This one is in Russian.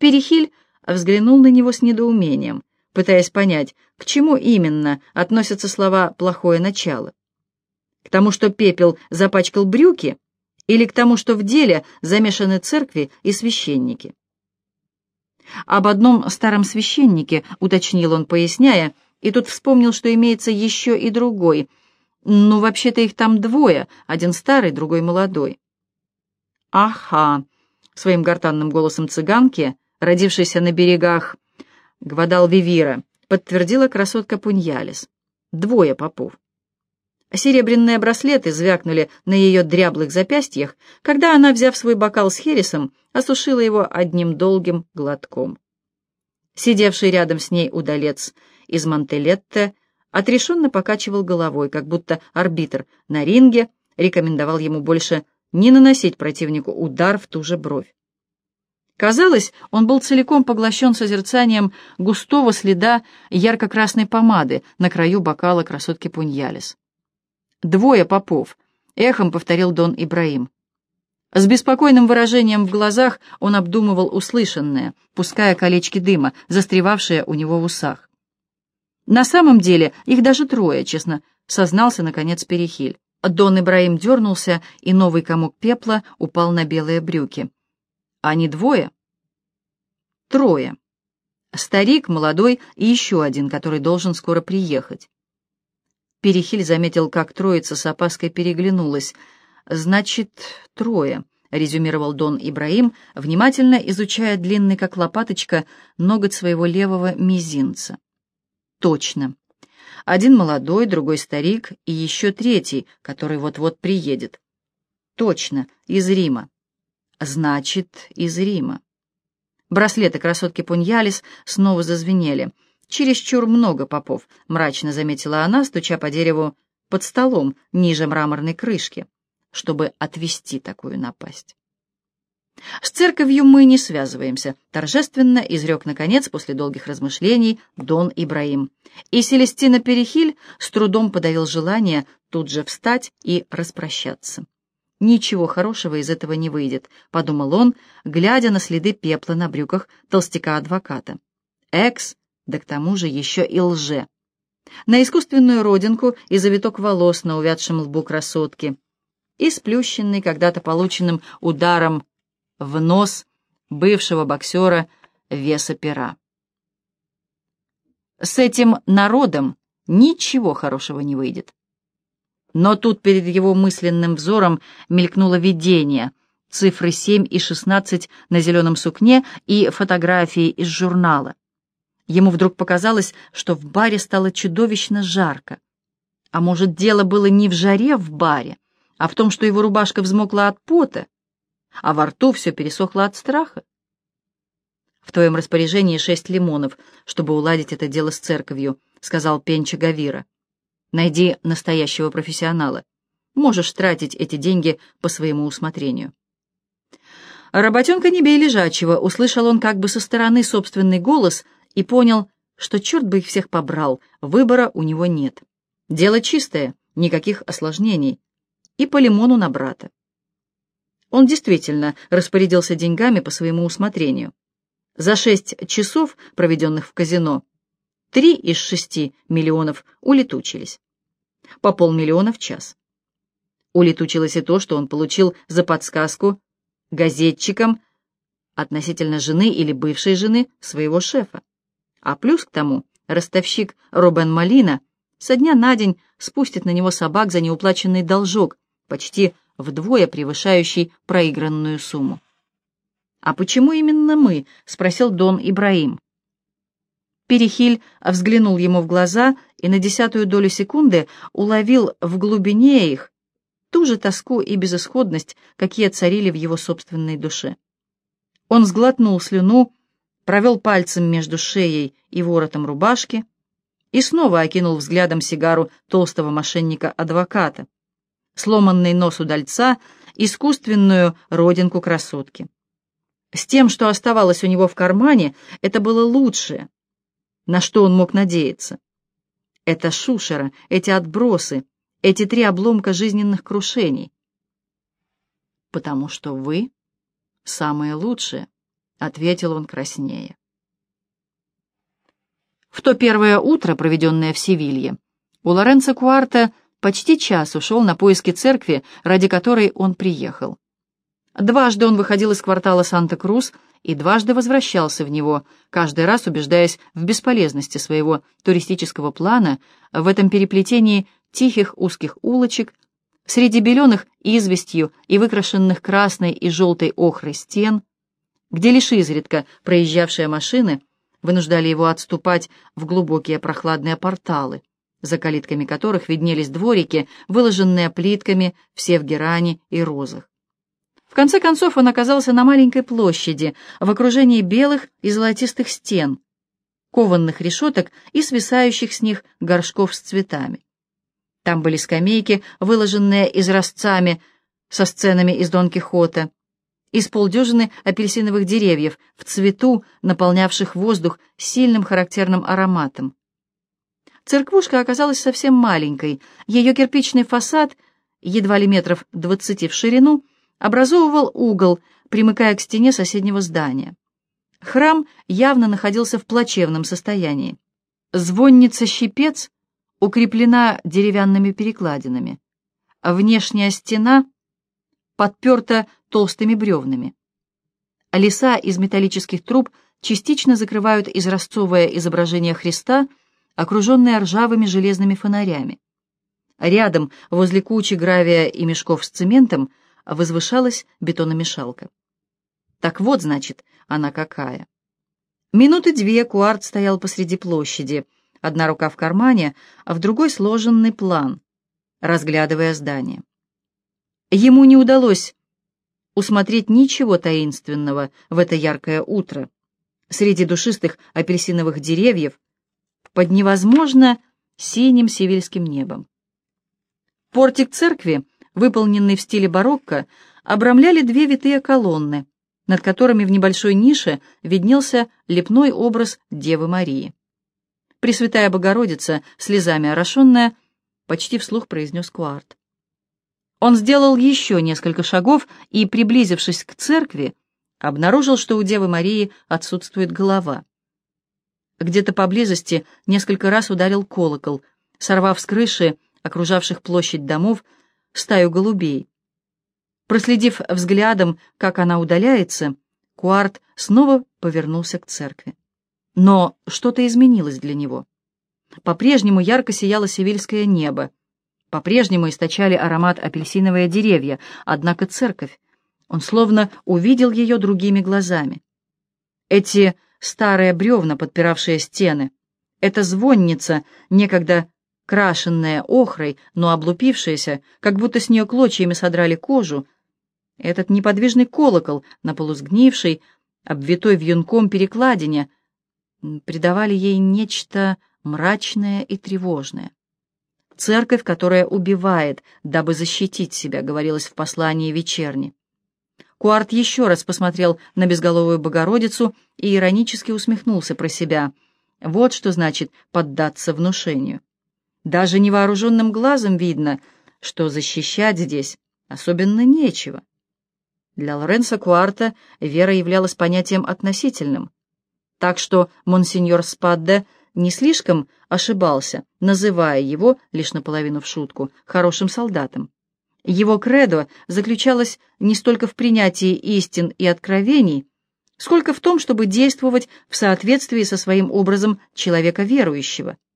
Перехиль взглянул на него с недоумением, пытаясь понять, к чему именно относятся слова «плохое начало». К тому, что пепел запачкал брюки, или к тому, что в деле замешаны церкви и священники. Об одном старом священнике, уточнил он, поясняя, и тут вспомнил, что имеется еще и другой. Ну, вообще-то их там двое, один старый, другой молодой. «Ага», — своим гортанным голосом цыганки, родившейся на берегах Гвадалвивира, подтвердила красотка Пуньялис. «Двое попов». Серебряные браслеты звякнули на ее дряблых запястьях, когда она, взяв свой бокал с хересом, осушила его одним долгим глотком. Сидевший рядом с ней удалец из Мантелетте отрешенно покачивал головой, как будто арбитр на ринге рекомендовал ему больше не наносить противнику удар в ту же бровь. Казалось, он был целиком поглощен созерцанием густого следа ярко-красной помады на краю бокала красотки Пуньялис. «Двое попов», — эхом повторил Дон Ибраим. С беспокойным выражением в глазах он обдумывал услышанное, пуская колечки дыма, застревавшие у него в усах. На самом деле их даже трое, честно, сознался, наконец, Перехиль. Дон Ибраим дернулся, и новый комок пепла упал на белые брюки. Они двое? Трое. Старик, молодой и еще один, который должен скоро приехать. Перехиль заметил, как троица с опаской переглянулась. «Значит, трое», — резюмировал Дон Ибраим, внимательно изучая длинный, как лопаточка, ноготь своего левого мизинца. «Точно. Один молодой, другой старик и еще третий, который вот-вот приедет. Точно, из Рима. Значит, из Рима. Браслеты красотки Пуньялис снова зазвенели. «Чересчур много попов», — мрачно заметила она, стуча по дереву под столом, ниже мраморной крышки, чтобы отвести такую напасть. «С церковью мы не связываемся», — торжественно изрек, наконец, после долгих размышлений, Дон Ибраим. И Селестина Перехиль с трудом подавил желание тут же встать и распрощаться. «Ничего хорошего из этого не выйдет», — подумал он, глядя на следы пепла на брюках толстяка-адвоката. «Экс, да к тому же еще и лже». На искусственную родинку и завиток волос на увядшем лбу красотки, и сплющенный когда-то полученным ударом в нос бывшего боксера веса пера. С этим народом ничего хорошего не выйдет. Но тут перед его мысленным взором мелькнуло видение, цифры 7 и 16 на зеленом сукне и фотографии из журнала. Ему вдруг показалось, что в баре стало чудовищно жарко. А может, дело было не в жаре в баре, а в том, что его рубашка взмокла от пота, а во рту все пересохло от страха. «В твоем распоряжении шесть лимонов, чтобы уладить это дело с церковью», — сказал Пенча Гавира. «Найди настоящего профессионала. Можешь тратить эти деньги по своему усмотрению». «Работенка не бей лежачего», — услышал он как бы со стороны собственный голос и понял, что черт бы их всех побрал, выбора у него нет. Дело чистое, никаких осложнений. И по лимону на брата. Он действительно распорядился деньгами по своему усмотрению. За шесть часов, проведенных в казино, три из шести миллионов улетучились. По полмиллиона в час. Улетучилось и то, что он получил за подсказку газетчикам относительно жены или бывшей жены своего шефа. А плюс к тому, ростовщик Робен Малина со дня на день спустит на него собак за неуплаченный должок, почти вдвое превышающий проигранную сумму. «А почему именно мы?» — спросил Дон Ибраим. Перехиль взглянул ему в глаза и на десятую долю секунды уловил в глубине их ту же тоску и безысходность, какие царили в его собственной душе. Он сглотнул слюну, провел пальцем между шеей и воротом рубашки и снова окинул взглядом сигару толстого мошенника-адвоката, сломанный нос удальца, искусственную родинку красотки. С тем, что оставалось у него в кармане, это было лучшее, на что он мог надеяться. Это шушера, эти отбросы, эти три обломка жизненных крушений. Потому что вы самые лучшие, ответил он краснее. В то первое утро, проведенное в Севилье, у Лоренцо Куарта почти час ушел на поиски церкви, ради которой он приехал. Дважды он выходил из квартала Санта-Крус и дважды возвращался в него, каждый раз убеждаясь в бесполезности своего туристического плана в этом переплетении тихих узких улочек, среди беленых известью и выкрашенных красной и желтой охрой стен, где лишь изредка проезжавшие машины вынуждали его отступать в глубокие прохладные порталы, за калитками которых виднелись дворики, выложенные плитками все в герани и розах. В конце концов он оказался на маленькой площади, в окружении белых и золотистых стен, кованных решеток и свисающих с них горшков с цветами. Там были скамейки, выложенные изразцами со сценами из Дон Кихота, из полдюжины апельсиновых деревьев в цвету, наполнявших воздух сильным характерным ароматом. Церквушка оказалась совсем маленькой, ее кирпичный фасад, едва ли метров двадцати в ширину, образовывал угол, примыкая к стене соседнего здания. Храм явно находился в плачевном состоянии. Звонница-щипец укреплена деревянными перекладинами. Внешняя стена подперта толстыми бревнами. Леса из металлических труб частично закрывают изразцовое изображение Христа, окруженное ржавыми железными фонарями. Рядом, возле кучи гравия и мешков с цементом, возвышалась бетономешалка. Так вот, значит, она какая. Минуты две Куарт стоял посреди площади, одна рука в кармане, а в другой сложенный план, разглядывая здание. Ему не удалось усмотреть ничего таинственного в это яркое утро. Среди душистых апельсиновых деревьев, под невозможно синим сивильским небом. Портик церкви выполненный в стиле барокко, обрамляли две витые колонны, над которыми в небольшой нише виднелся лепной образ Девы Марии. Пресвятая Богородица, слезами орошенная, почти вслух произнес Куарт. Он сделал еще несколько шагов и, приблизившись к церкви, обнаружил, что у Девы Марии отсутствует голова. Где-то поблизости несколько раз ударил колокол, сорвав с крыши окружавших площадь домов стаю голубей. Проследив взглядом, как она удаляется, Куарт снова повернулся к церкви. Но что-то изменилось для него. По-прежнему ярко сияло севильское небо. По-прежнему источали аромат апельсиновые деревья, однако церковь, он словно увидел ее другими глазами. Эти старые бревна, подпиравшие стены, эта звонница, некогда крашенная охрой, но облупившаяся, как будто с нее клочьями содрали кожу, этот неподвижный колокол на полусгнившей, обвитой вьюнком перекладине, придавали ей нечто мрачное и тревожное. «Церковь, которая убивает, дабы защитить себя», — говорилось в послании вечерни. Куарт еще раз посмотрел на безголовую Богородицу и иронически усмехнулся про себя. Вот что значит поддаться внушению. Даже невооруженным глазом видно, что защищать здесь особенно нечего. Для Лоренцо Куарта вера являлась понятием относительным, так что монсеньор Спадде не слишком ошибался, называя его, лишь наполовину в шутку, хорошим солдатом. Его кредо заключалось не столько в принятии истин и откровений, сколько в том, чтобы действовать в соответствии со своим образом человека верующего —